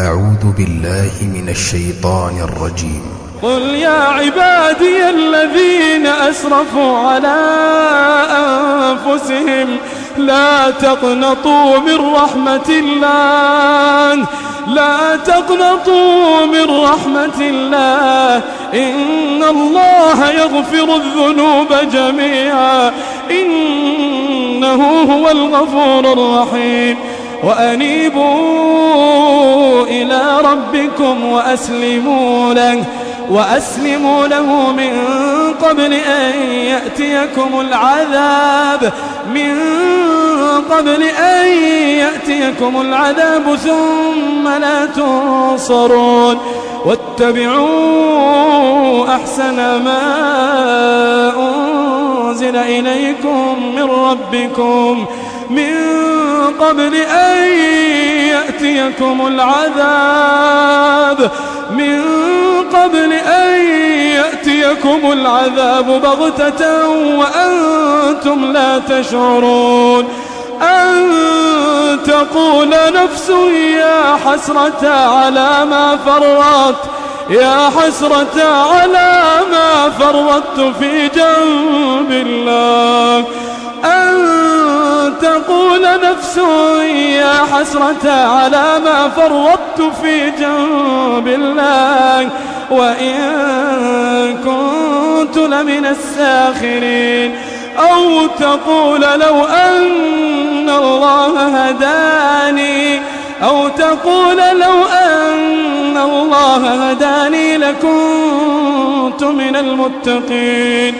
أعوذ بالله من الشيطان الرجيم. قل يا عبادي الذين أسرفوا على أنفسهم لا تقنطوا من رحمة الله لا تقنطوا من رحمة الله. إن الله يغفر الذنوب جميعا إنه هو الغفور الرحيم. وأنيبوا ربكم وأسلموا له وأسلموا له من قبل أن يأتيكم العذاب من قبل أن يأتيكم العذاب ثم لا تنصرون. واتبعوا أحسن ما أنزل إليكم من ربكم من قبل أن يأتيكم العذاب. قبل أن يأتيكم العذاب بغتة وأنتم لا تشعرون أن تقول نفس يا حسرة على ما فرطت يا حسرة على ما فرطت في جنب الله. أن تقول نفس يا حسرة على ما فرطت في جنب الله. وإن كنت لمن الساخرين. أو تقول لو أن الله هداني. أو تقول لو أن الله هداني لكنت من المتقين.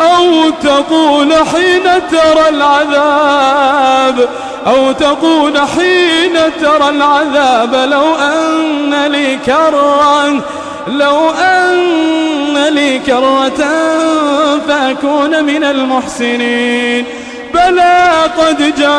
أو تقول حين ترى العذاب. أو تقول حين ترى العذاب. لو أن لي كرة. لو أن لي كرة فأكون من المحسنين. بلى قد جاءتك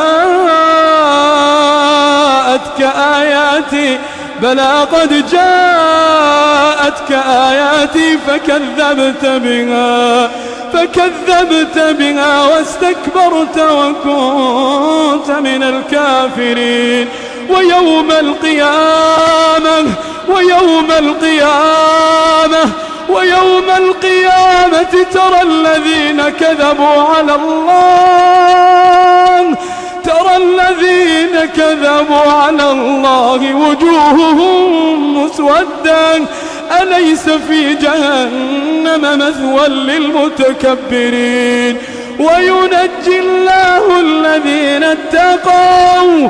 آياتي بلى قد جاءتك آياتي فكذبت بها فكذبت بها واستكبرت وكنت من الكافرين. ويوم القيامة ويوم القيامة ويوم القيامة ترى الذين كذبوا على الله ترى الذين كذبوا على الله وجوههم مسودة. أليس في جهنم مثوى للمتكبرين؟ وينجي الله الذين اتقوا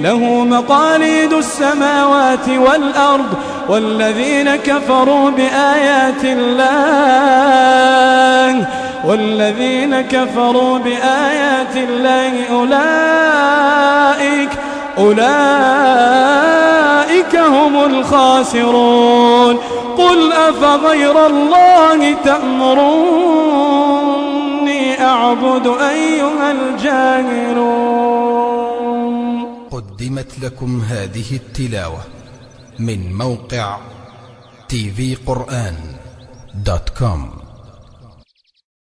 له مقاليد السماوات والأرض والذين كفروا بآيات الله والذين كفروا بآيات الله أولئك أولئك هم الخاسرون قل أفغير الله تأمروني أعبد أيها الجاهلون قدمت لكم هذه التلاوة من موقع كوم